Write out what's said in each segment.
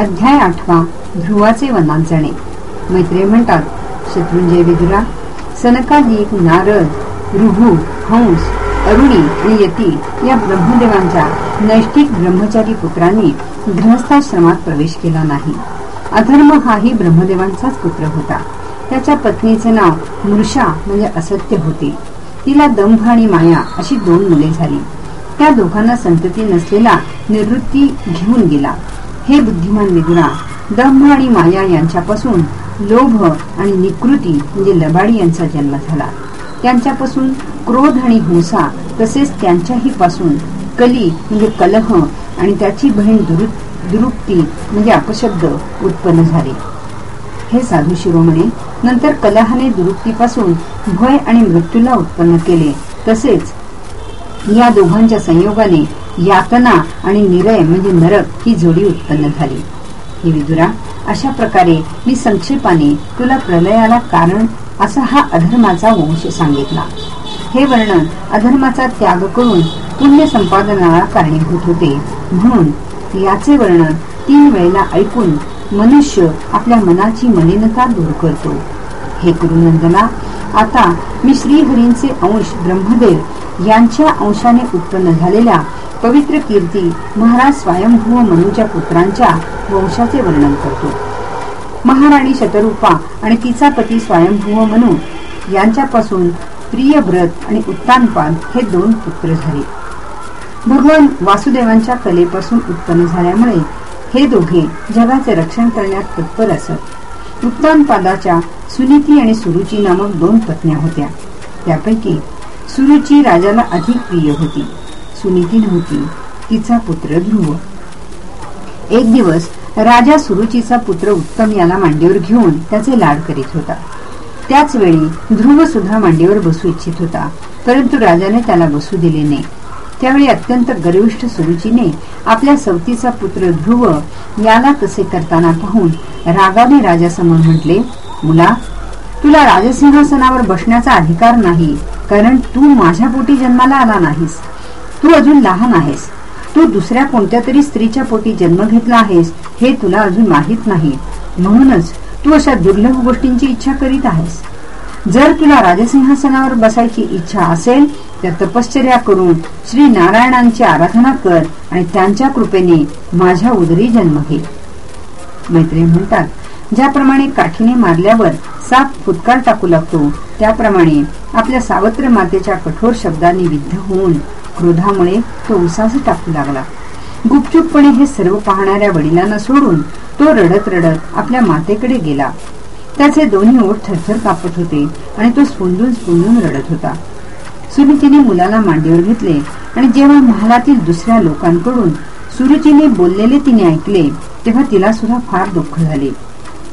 अध्याय आठवा ध्रुवाचे वनात जाणे म्हणतात शत्रुंजय विदुरा सनकादी नारद रुहू हंस अरुणी आणि यती या ब्रह्मदेवांच्या नैष्टिक ब्रह्मचारी पुत्रांनी गृहस्थाश्रमात प्रवेश केला नाही. अधर्म हाही ब्रह्मदेवांचाच पुत्र होता. त्याच्या पत्नीचे नाव मृषा म्हणजे असत्य होते. तिला दंभ आणि माया अशी दोन मुले झाली. त्या दोघांना संतती नसलेला निवृत्ती घेऊन गेला. हे बुद्धिमान विदुरा दंभ आणि माया यांच्यापासून लोभ आणि निकृती म्हणजे लबाडी यांचा जन्म झाला. त्यांच्यापासून क्रोध आणि हिंसा तसेच त्यांच्याही पासून कली म्हणजे कलह आणि त्याची बहीण दुरुक्ती म्हणजे अपशब्द उत्पन्न झाले. हे साधू शिरोमणे नंतर कलहाने दुरुक्तीपासून भय आणि मृत्यूला उत्पन्न केले. तसेच या दोघांच्या संयोगाने यातना आणि निरय म्हणजे नरक ही जोडी उत्पन्न झाली. हे विदुरा अशा प्रकारे मी संक्षेपाने तुला प्रलयाला कारण असा हा अधर्माचा वंश सांगितला. हे वर्णन अधर्माचा त्याग करून पुण्य संपादनाला कारणीभूत होते. म्हणून याचे वर्णन तीन वेळेला ऐकून मनुष्य आपल्या मनाची मलिनता दूर करतो. हे गुरुनंदना आता मी श्रीहरींचे अंश ब्रह्मदेव यांच्या अंशाने उत्पन्न झालेल्या पवित्र कीर्ती महाराज स्वयंभू मनुच्या पुत्रांच्या वंशाचे वर्णन करतो. महाराणी शतरूपा आणि तिचा पती स्वयंभू मनु यांच्यापासून प्रियव्रत आणि उत्तानपाद हे दोन पुत्र झाले. भगवान वासुदेवांच्या कलेपासून उत्पन्न झाल्यामुळे हे दोघे जगाचे रक्षण करण्यात तत्पर असत. उत्तानपादाच्या सुनीती आणि सुरुची नामक दोन पत्न्या होत्या. त्यापैकी सुरुची राजाला अधिक प्रिय होती. सुनीती नव्हती. तिचा पुत्र ध्रुव. एक दिवस राजा सुरुचीचा पुत्र उत्तम याला मांडीवर घेऊन त्याचे लाड करीत होता. त्याच वेळी ध्रुव सुद्धा मांडीवर बसू इच्छित होता परंतु राजाने त्याला बसू दिले नाही. त्यावेळी अत्यंत गर्विष्ठ सुरुचीने आपल्या सवतीचा पुत्र ध्रुव याला तसे करताना पाहून रागाने राजासमोर म्हटले मुला तुला राजसिंहासनावर बसण्याचा अधिकार नाही कारण तू माझ्या पोटी जन्माला आला नाहीस. तू अजून लहान आहेस. तू दुसऱ्या कोणत्या तरी स्त्रीच्या पोटी जन्म घेतला आहेस हे तुला अजून माहीत नाही. म्हणूनच तू अशा दुर्लभ गोष्टींची इच्छा करीत आहेस. जर तुला राजसिंहासनावर बसायची इच्छा असेल तर तपश्चर्या करून श्री नारायणांची आराधना कर आणि त्यांच्या कृपेने माझ्या उदरी जन्म घे. मैत्री म्हणतात ज्याप्रमाणे काठीने मारल्यावर साप फुटकार टाकू लागतो त्याप्रमाणे आपल्या सावत्र मातेच्या कठोर शब्दांनी विद्ध होऊन क्रोधामुळे तो उसास टाकू लागला. गुपचूपपणे हे सर्व पाहणाऱ्या वडिलांना सोडून तो रडत रडत आपल्या मातेकडे गेला. त्याचे दोन्ही ओठ थरथर कापत होते आणि तो स्पुंदून स्पुंदून रडत होता. सुरुचीने मुलाला मांडीवर घेतले आणि जेव्हा महालातील दुसऱ्या लोकांकडून सुरुचीने बोललेले तिने ऐकले तेव्हा तिला सुद्धा फार दुःख झाले.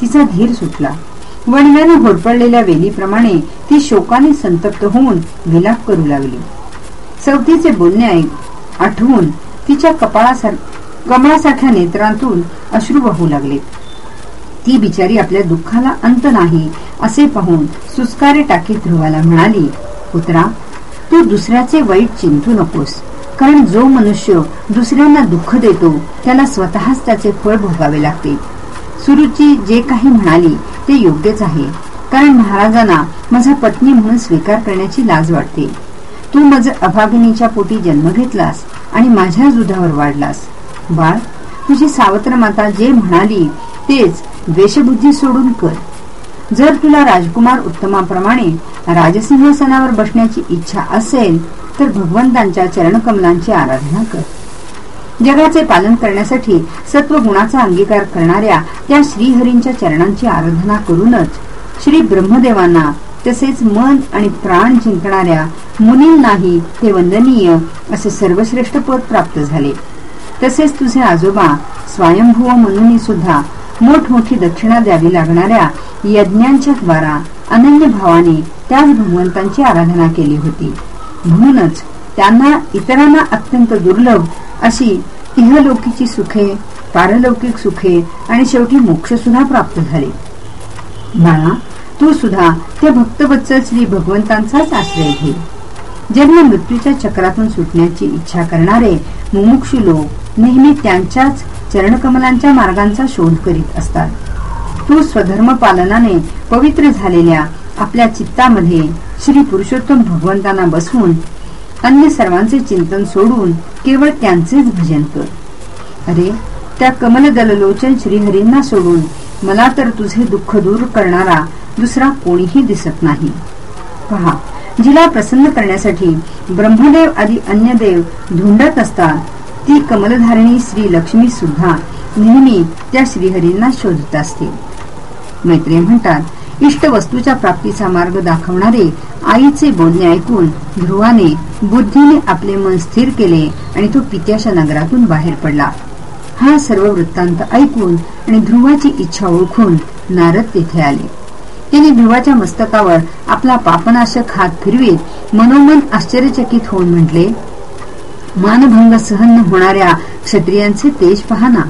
तिचा धीर सुटला. वडिलाने होरपडलेल्या वेलीप्रमाणे ती शोकाने संतप्त होऊन विलाप करू लागली. चौथीचे बोलणे ऐक आठवून तिच्या कपाळासारख्या कमळासारख्या नेत्रांतून अश्रू वाहू लागले. ती बिचारी आपल्या दुःखाला अंत नाही असे पाहून सुस्कारे टाकी ध्रुवाला म्हणाली पुत्रा तू दुसऱ्याचे वाईट चिंतू नकोस. कारण जो मनुष्य दुसऱ्यांना दुःख देतो त्याला स्वतःच त्याचे फळ भोगावे लागते. सुरुची जे काही म्हणाली ते योग्यच आहे. कारण महाराजांना माझा पत्नी म्हणून स्वीकार करण्याची लाज वाटते. तू माझ अभागिनीच्या पोटी जन्म घेतलास आणि माझ्या दुधावर वाढलास. बाळ तुझी सावत्र माता जे म्हणाली तेच द्वेषबुद्धी सोडून कर. जर तुला राजकुमार उत्तमाप्रमाणे राजसिंहासनावर बसण्याची इच्छा असेल तर भगवंतांच्या चरणकमलांची आराधना कर. जगाचे पालन करण्यासाठी सत्वगुणाचा अंगीकार करणाऱ्या त्या श्रीहरींच्या चरणांची आराधना करूनच श्री ब्रह्मदेवांना तसेच मन आणि प्राण जिंकणाऱ्या मुनींनाही ते वंदनीय असे सर्वश्रेष्ठ पद प्राप्त झाले. तसेच तुझे आजोबा स्वयंभुव म्हणून सुद्धा मोठमोठी दक्षिणा द्यावी लागणाऱ्या यज्ञांच्या द्वारा अनन्य भावाने त्याच भगवंतांची आराधना केली होती. म्हणूनच त्यांना इतरांना अत्यंत दुर्लभ अशी इहलौकिची सुखे पारलौकिक सुखे आणि शेवटी मोक्ष सुद्धा प्राप्त झाले. बाळा तू सुद्धा त्या भक्तवत्सल श्री भगवंतांचाच आश्रय घे. जन्म मृत्यूच्या चक्रातून सुटण्याची इच्छा करणारे मुमुक्षु लोक नेहमी त्यांच्याच चरणकमलांच्या मार्गांचा शोध करीत असतात. तू स्वधर्म पालनाने पवित्र झालेल्या आपल्या चित्तामध्ये श्री पुरुषोत्तम भगवंतांना बसवून अन्य सर्वांचे चिंतन सोडून केवळ त्यांचेच भजन कर. अरे त्या कमलदललोचन श्रीहरींना सोडून मला तर तुझे दुःख दूर करणारा दुसरा कोणीही दिसत नाही. पहा जिला प्रसन्न करण्यासाठी ब्रह्मदेव आदी अन्य देव धुंडत असतात ती कमलधारिणी श्री लक्ष्मी सुद्धा नेहमी त्या श्रीहरींना शोधत असते. मैत्री म्हणतात इष्ट वस्तूच्या प्राप्तीचा मार्ग दाखवणारे आईचे बोलणे ऐकून ध्रुवाने बुद्धीने आपले मन स्थिर केले आणि तो पित्याच्या नगरातून बाहेर पडला. हा सर्व वृत्तांत ऐकून आणि ध्रुवाची इच्छा ओळखून नारद तेथे आले. तिने ध्रुवाच्या मस्तकावर आपला पापनाशक हात फिरवीत मनोमन आश्चर्यचकित होऊन म्हटले मानभंग सहन होणाऱ्या क्षत्रियांचे तेज पाहना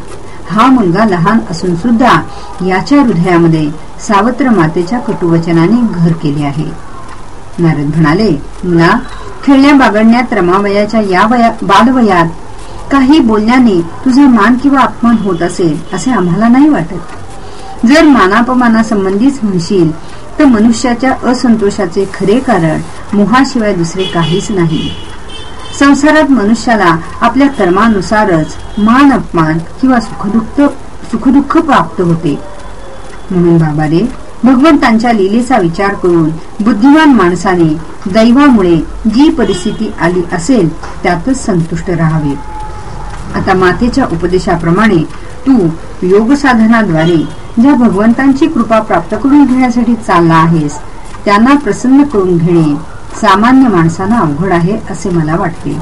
हा मुलगा लहान असून सुद्धा याच्या हृदयामध्ये सावत्र मातेच्या कटुवचनाने घर केले आहे. नारद म्हणाले मुला खेळण्या बागडण्यात रमावयाच्या या वया बालवयात काही बोलण्याने तुझा मान किंवा अपमान होत असेल असे आम्हाला नाही वाटत. जर मानापमानासंबंधीच म्हणशील तर मनुष्याच्या असंतोषाचे खरे कारण मोहाशिवाय दुसरे काहीच नाही. संसारात मनुष्याला आपल्या कर्मानुसारच मान अपमान किंवा सुखदुःख सुखदुःख प्राप्त होते. म्हणून बाबा रे भगवंतांच्या लिलेचा विचार करून बुद्धिमान माणसाने दैवामुळे जी परिस्थिती आली असेल त्यातच संतुष्ट राहावे. आता मातेच्या उपदेशाप्रमाणे तू योग साधनाद्वारे ज्या भगवंतांची कृपा प्राप्त करून घेण्यासाठी चालला आहेस त्यांना प्रसन्न करून घेणे सामान्य माणसांना अवघड आहे असे मला वाटते.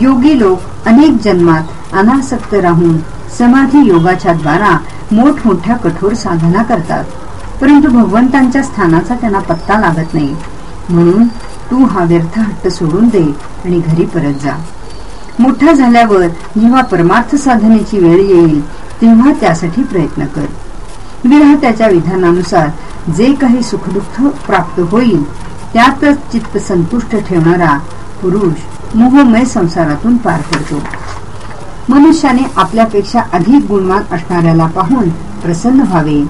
योगी लोक अनेक जन्मात अनासक्त राहून समाधी योगाच्या द्वारा मोठमोठ्या कठोर साधना करतात परंतु भगवंतांच्या स्थानाचा त्यांना पत्ता लागत नाही. म्हणून तू हा व्यर्थ हट्ट सोडून दे आणि घरी परत जा. मोठा झाल्यावर जेव्हा परमार्थ साधनेची वेळ येईल तेव्हा त्यासाठी प्रयत्न कर. विराहत्याच्या विधानानुसार जे काही सुखदुःख प्राप्त होईल त्यातच चित्त संतुष्ट ठेवणारा पुरुष मोहमय संसारातून पार पडतो. मनुष्याने आपल्यापेक्षा अधिक गुणवान असणाऱ्याला पाहून प्रसन्न व्हावे.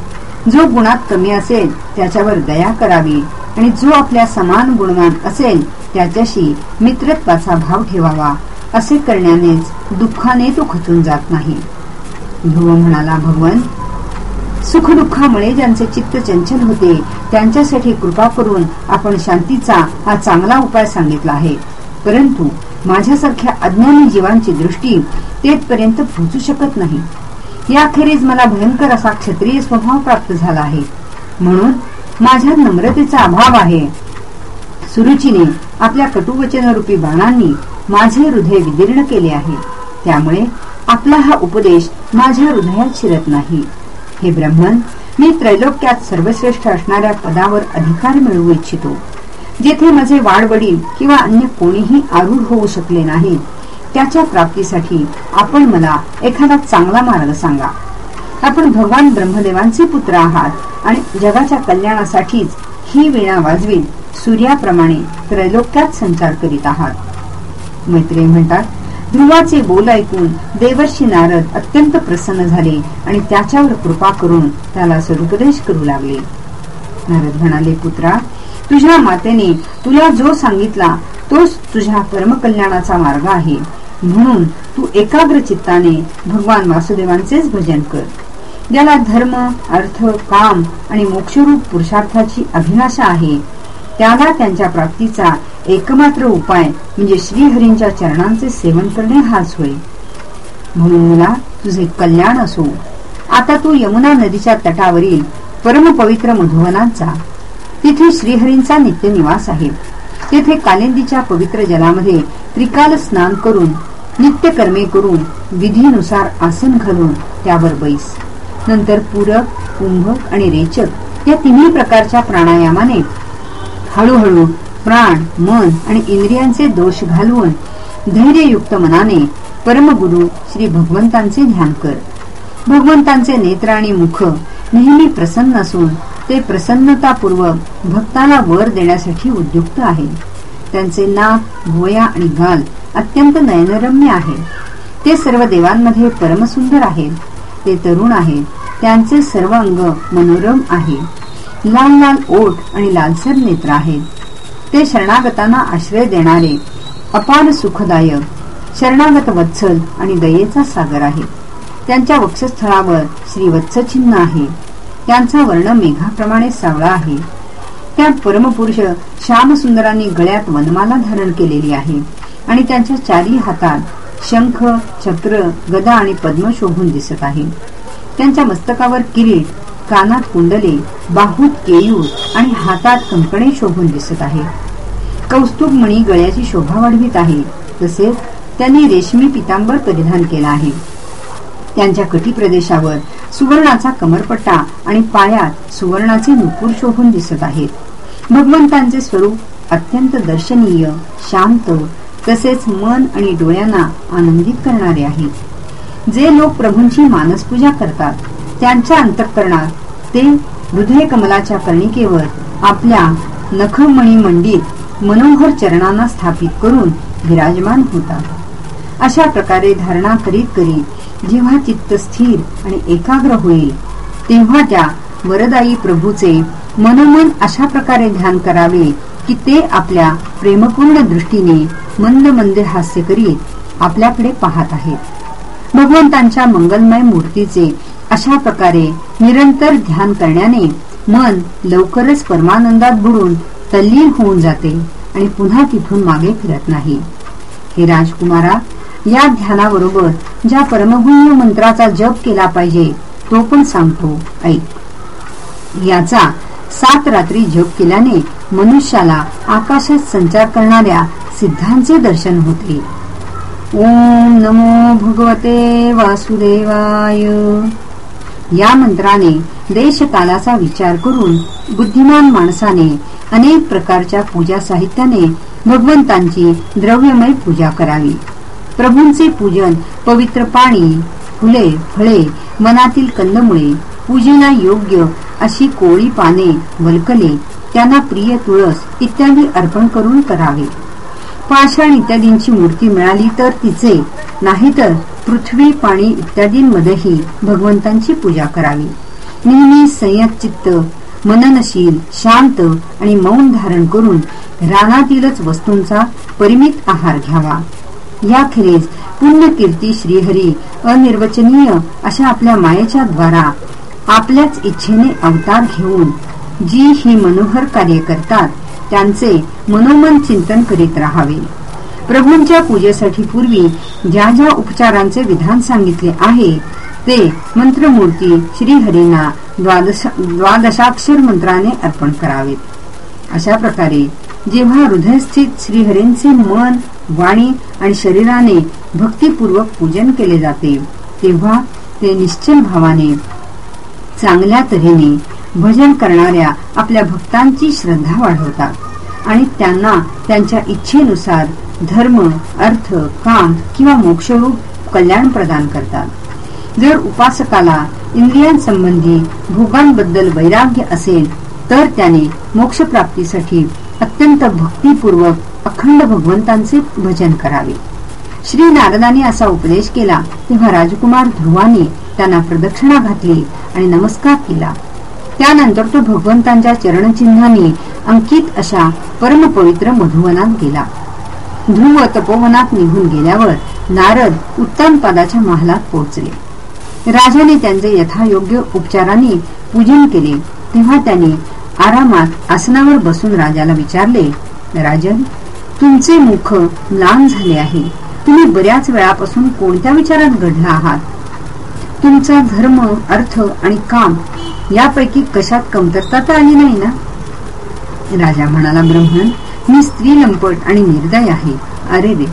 जो गुणात कमी असेल त्याच्यावर दया करावी आणि जो आपल्या समान गुणवान असेल त्याच्याशी मित्रत्वाचा भाव ठेवावा. असे करण्यानेच दुःखाने तो खचून जात नाही. ध्रुव म्हणाला भगवन सुखदुःखामुळे ज्यांचे चित्त चंचल होते त्यांच्यासाठी कृपा करून आपण शांतीचा हा चांगला उपाय सांगितला आहे. परंतु माझ्यासारख्या अज्ञानी जीवांची दृष्टी तेथपर्यंत पोहोचू शकत नाही. याखेरीज मला भयंकर असा क्षत्रिय स्वभाव प्राप्त झाला आहे. म्हणून माझ्या नम्रतेचा अभाव आहे. सुरुचीने आपल्या कटुवचनरूपी बाणांनी माझे हृदय विदीर्ण केले आहे. त्यामुळे आपला हा उपदेश माझ्या हृदयात शिरत नाही. हे ब्रह्मन मी त्रैलोक्यात सर्वश्रेष्ठ असणाऱ्या पदावर अधिकार मिळवू इच्छितो. जेथे माझे वाडवडील किंवा अन्य कोणीही आरूढ होऊ शकले नाही त्याच्या प्राप्तीसाठी आपण मला एखादा चांगला मार्ग सांगा. आपण भगवान ब्रह्मदेवांचे पुत्र आहात आणि जगाच्या कल्याणासाठीच ही वीणा वाजवी सूर्याप्रमाणे त्रैलोक्यात संचार करीत आहात. मैत्री म्हणतात ध्रुवाचे बोल ऐकून देवर्षी नारद अत्यंत प्रसन्न झाले आणि त्याच्यावर कृपा करून त्याला सदुपदेश करू लागले. नारद म्हणाले पुत्रा तुझ्या मातेने तुला जो सांगितला तोच तुझ्या परमकल्याणाचा मार्ग आहे. म्हणून तू एकाग्र चित्ताने भगवान वासुदेवांचेच भजन कर. ज्याला धर्म अर्थ काम आणि मोक्षरूप पुरुषार्थाची अभिलाषा आहे त्याला त्यांच्या प्राप्तीचा एकमात्र उपाय म्हणजे श्रीहरींच्या चरणांचे सेवन करणे हाच होय. म्हणून मुला तुझे कल्याण असो. आता तू यमुना नदीच्या तटावरील परमपवित्र मधुवनात जा. तिथे श्रीहरींचा नित्य निवास आहे. तेथे कालिंदीच्या पवित्र जलामध्ये त्रिकाल स्नान करून नित्य कर्मे करून विधीनुसार आसन घालून त्यावर बैस. नंतर पूरक कुंभक आणि रेचक या तिन्ही प्रकारच्या प्राणायामाने हळूहळू प्राण मन आणि इंद्रियांचे दोष घालवून धैर्ययुक्त मनाने परमगुरु श्री भगवंतांचे ध्यान कर. भगवंतांचे नेत्र आणि मुख नेहमी प्रसन्न असून ते प्रसन्नतापूर्वक भक्ताला वर देण्यासाठी उद्युक्त आहे. त्यांचे नाक भोया आणि गाल अत्यंत नयनरम्य आहे. ते सर्व देवांमध्ये परमसुंदर आहेत. ते तरुण आहेत. त्यांचे सर्व अंग मनोरम आहे. लाल लाल ओठ आणि लालसर नेत्र आहेत ते शरणागतांना आश्रय देणारे अपार सुखदायक शरणागत वत्सल आणि दयेचा सागर आहे. त्यांच्या वक्षस्थळावर श्री वत्सचिन्ह आहे. त्यांचा वर्ण मेघाप्रमाणे सावळा आहे. त्या परमपुरुष श्यामसुंदरांनी गळ्यात वनमाला धारण केलेली आहे आणि त्यांच्या चारी हातात शंख चक्र गदा आणि पद्म शोभून दिसत आहे. त्यांच्या मस्तकावर किरीट कानात कुंडले बाहूत केयूर आणि हातात कंकणे शोभून दिसत आहे. कौस्तुभ मणी गळ्याची शोभा वाढवित आहे तसेच त्यांनी रेशमी पितांबर परिधान केला आहे. त्यांच्या कटी प्रदेशावर सुवर्णाचा कमरपट्टा आणि पायात सुवर्णाचे नुपूर शोभून दिसत आहेत. भगवंतांचे स्वरूप अत्यंत दर्शनीय शांत तसेच मन आणि डोळ्यांना आनंदित करणारे आहे. जे लोक प्रभूंची मानसपूजा करतात त्यांच्या अंतःकरणात ते हृदय कमलाच्या कर्णिकेवर आपल्या नखमणी मंडित मनोहर चरणांना स्थापित करून विराजमान होता अशा प्रकारे धारणा करीत करीत जेव्हा चित्त स्थिर आणि एकाग्र होईल तेव्हा त्या वरदायी प्रभूचे मनोमन अशा प्रकारे ध्यान करावे की ते आपल्या प्रेमपूर्ण दृष्टीने मंद मंद हास्य करीत आपल्याकडे पाहत आहेत. भगवंतांच्या मंगलमय मूर्तीचे अशा प्रकारे निरंतर ध्यान करण्याने मन लवकरच परमानंदात बुडून तल्लीन होऊन जाते आणि पुन्हा तिथून मागे फिरत नाही. हे राजकुमारा या ध्यानाबरोबर ज्या परमगुण्य मंत्राचा जप केला पाहिजे तो पण सांगतो. ऐक. याचा सात रात्री जप केल्याने मनुष्याला आकाशात संचार करणाऱ्या सिद्धांचे दर्शन होते. ओम नमो भगवते वासुदेवाय. या मंत्राने देशकालाचा विचार करून बुद्धिमान माणसाने अनेक प्रकारच्या पूजा साहित्याने भगवंतांची द्रव्यमय पूजा करावी. प्रभूंचे पूजन पवित्र पाणी फुले फळे मनातील कंदमुळे पूजेला योग्य अशी कोळी पाने वलकले त्यांना प्रिय तुळस इत्यादी अर्पण करून करावे. पाषाण इत्यादींची मूर्ती मिळाली तर तिचे नाहीतर पृथ्वी पाणी इत्यादींमध्येही भगवंतांची पूजा करावी. नेहमी संयत चित्त मननशील शांत आणि मौन धारण करून रानातीलच वस्तूंचा परिमित आहार घ्यावा. याखेरीज पुण्यकीर्ती श्रीहरी अनिर्वचनीय अशा आपल्या मायेच्या द्वारा आपल्याच इच्छेने अवतार घेऊन जी ही मनोहर कार्य करतात त्यांचे मनोमन चिंतन करीत राहावे. प्रभूंच्या पूजेसाठी पूर्वी ज्या ज्या उपचारांचे विधान सांगितले आहे ते मंत्रमूर्ती श्रीहरींना द्वादशाक्षर मंत्राने अर्पण करावेत. अशा प्रकारे जेव्हा हृदयस्थित श्रीहरींचे मन वाणी आणि शरीराने भक्तीपूर्वक पूजन केले जाते तेव्हा ते निश्चल भावाने चांगल्या तऱ्हेने भजन करणाऱ्या आपल्या भक्तांची श्रद्धा वाढवतात. आणि त्यांना त्यांच्या इच्छेनुसार धर्म अर्थ काम किंवा मोक्षरूप कल्याण प्रदान करतात. जर उपासकाला इंद्रियांसंबंधी भोगांबद्दल वैराग्य असेल तर त्याने मोक्षप्राप्तीसाठी अत्यंत भक्तीपूर्वक अखंड भगवंतांचे भजन करावे. श्री नारदाने असा उपदेश केला तेव्हा राजकुमार ध्रुवाने त्यांना प्रदक्षिणा घातली आणि नमस्कार केला. त्यानंतर तो भगवंतांच्या चरणचिन्हांनी अंकित अशा परमपवित्र मधुवनात गेला. ध्रुव तपोवनात निघून गेल्यावर नारद उत्तम पदाच्या महालात पोहोचले. राजाने त्यांचे यथायोग्य उपचाराने पूजन केले. तेव्हा त्याने आरामात आसनावर बसून राजाला विचारले राजन तुमचे मुख लांब झाले आहे. तुम्ही बऱ्याच वेळापासून कोणत्या विचारात घडला आहात? तुमचा धर्म अर्थ आणि काम यापैकी कशात कमतरता तर आली नाही ना? राजा म्हणाला ब्रह्मन मी स्त्री लंपट आणि निर्दय आहे. अरे रे!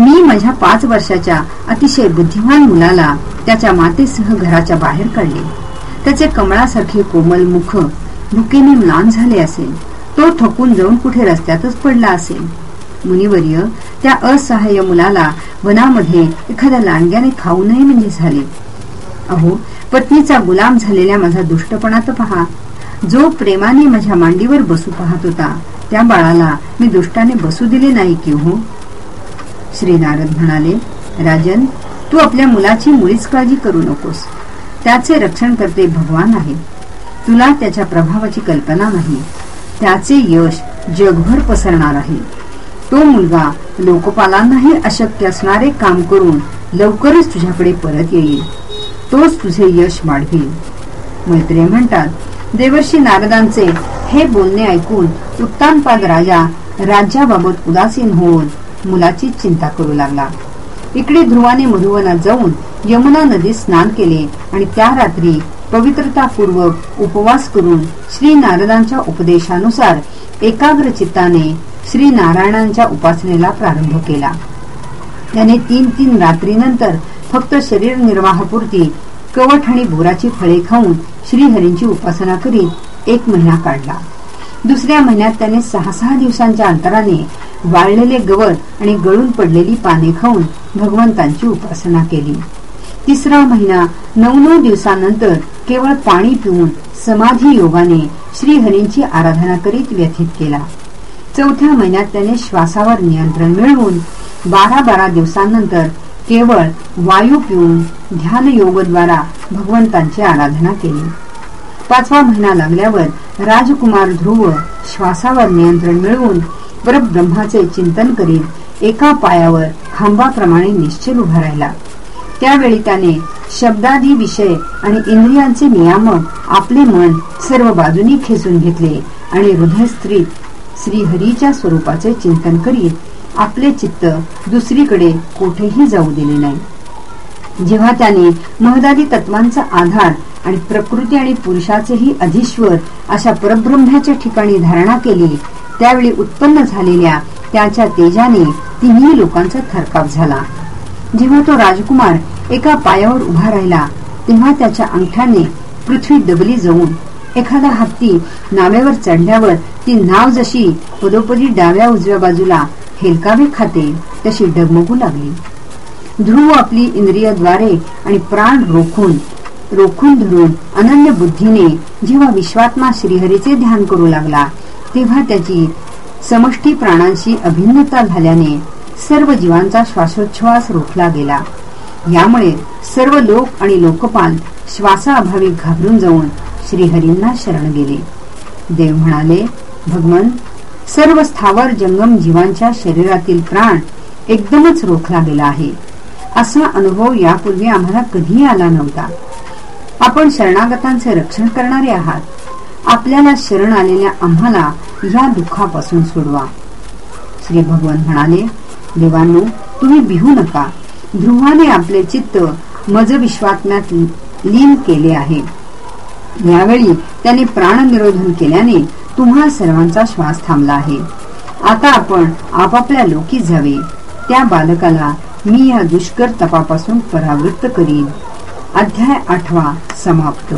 मी माझ्या पाच वर्षाच्या अतिशय बुद्धिमान मुलाला त्याच्या मातेसह घराच्या बाहेर काढले. त्याचे कमळासारखे कोमल मुख भुकेने म्लान झाले असेल. तो थकून जाऊन कुठे रस्त्यातच पडला असेल. मुनिवर्य त्या असहाय्य मुलाला वनामध्ये एखाद्या लांडग्याने खाऊ नये म्हणजे झाले. अहो पत्नीचा गुलाम झालेल्या माझा दुष्टपणा तर पहा. जो प्रेमाने माझ्या मांडीवर बसू पाहत होता त्या बाळाला मी दुष्टाने बसू दिले नाही की हो? श्री नारद म्हणाले राजन तू आपल्या मुलाची मुळीच काळजी करू नकोस. त्याचे रक्षण करते भगवान आहे. तुला त्याच्या प्रभावाची कल्पना नाही. त्याचे यश जगभर पसरणार आहे. तो मुलगा लोकपालांनाही अशक्य असणारे काम करून लवकरच तुझ्याकडे परत येईल. तोच तुझे यश वाढवेल. मैत्रिय म्हणतात देवर्षी नारदांचे हे बोलणे ऐकून उत्तानपाद राजा राज्याबाबत उदासीन होऊन मुलाची चिंता करू लागला. इकडे ध्रुवाने मधुवनात जाऊन यमुना नदीत स्नान केले आणि त्या रात्री पवित्रतापूर्वक उपवास करून श्री नारदांच्या उपदेशानुसार एकाग्र चित्ताने श्री नारायणांच्या उपासनेला प्रारंभ केला. त्याने तीन तीन रात्रीनंतर फक्त शरीर निर्वाहापुरती कवठ आणि भोराची फळे खाऊन श्रीहरींची उपासना करीत एक महिना काढला. दुसऱ्या महिन्यात त्याने सहा सहा दिवसांच्या अंतराने वाळलेले गवत आणि गळून पडलेली पाने खाऊन भगवंतांची उपासना केली. तिसरा महिना नऊ नऊ दिवसानंतर केवळ पाणी पिऊन समाधी योगाने श्रीहरींची आराधना करीत व्यथित केला. चौथ्या महिन्यात त्याने श्वासावर नियंत्रण मिळवून बारा बारा दिवसांनंतर केवळ वायू पिऊन ध्यान योगद्वारा भगवंतांची आराधना केली. पाचवा महिना लागल्यावर राजकुमार ध्रुव श्वासावर नियंत्रण मिळवून परब्रह्माचे चिंतन करीत एका पायावर खांबाप्रमाणे निश्चल उभा राहिला. त्यावेळी त्याने शब्दादी विषय आणि इंद्रियांचे नियामक आपले मन सर्व बाजूनी खेचून घेतले आणि हृदय स्त्री श्रीहरीच्या स्वरूपाचे चिंतन करीत आपले चित्त दुसरीकडे कोठेही जाऊ दिले नाही. जेव्हा त्याने महदादी तत्वांचा आधार आणि प्रकृती आणि पुरुषाचेही अधिश्वर अशा परब्रह्म्याच्या ठिकाणी धारणा केली त्यावेळी उत्पन्न झालेल्या त्याच्या तेजाने तिन्ही लोकांचा थरकाप झाला. जेव्हा तो राजकुमार एका पायावर उभा राहिला तेव्हा त्याच्या अंगठ्याने पृथ्वी दबली जाऊन एखादा हत्ती नावेवर चढल्यावर ती नाव जशी पदोपदी डाव्या उजव्या बाजूला हेलकावे खाते तशी डगमगू लागली. ध्रुव आपली इंद्रियद्वारे आणि प्राण रोखून रोखून धरून अनन्य बुद्धीने जेव्हा विश्वात्मा श्रीहरीचे ध्यान करू लागला तेव्हा त्याची समष्टी प्राणांशी अभिन्नता झाल्याने सर्व जीवांचा श्वासोच्छ्वास रोखला गेला. यामुळे सर्व लोक आणि लोकपाल श्वासाअभावी घाबरून जाऊन श्रीहरींना शरण गेले. देव म्हणाले भगवन सर्व स्थावर जंगम जीवांच्या शरीरातील प्राण एकदमच रोखला गेला आहे. असा अनुभव यापूर्वी आम्हाला कधीही आला नव्हता. आपण शरणागतांचे रक्षण करणारे आहात. आपल्याला शरण आलेल्या आम्हाला या दुःखापासून सोडवा. श्री भगवान म्हणाले देवांनो तुम्ही भिहू नका. ध्रुवाने आपले चित्त मज विश्वात्म्यात लीन केले आहे. यावेळी त्याने प्राणनिरोधन केल्याने तुम्हा सर्वांचा श्वास थांबला आहे. आता आपण आपापल्या लोकी जावे. त्या बालकाला मी या दुष्कर तपापासून परावृत्त करीन. अध्याय आठवा समाप्त.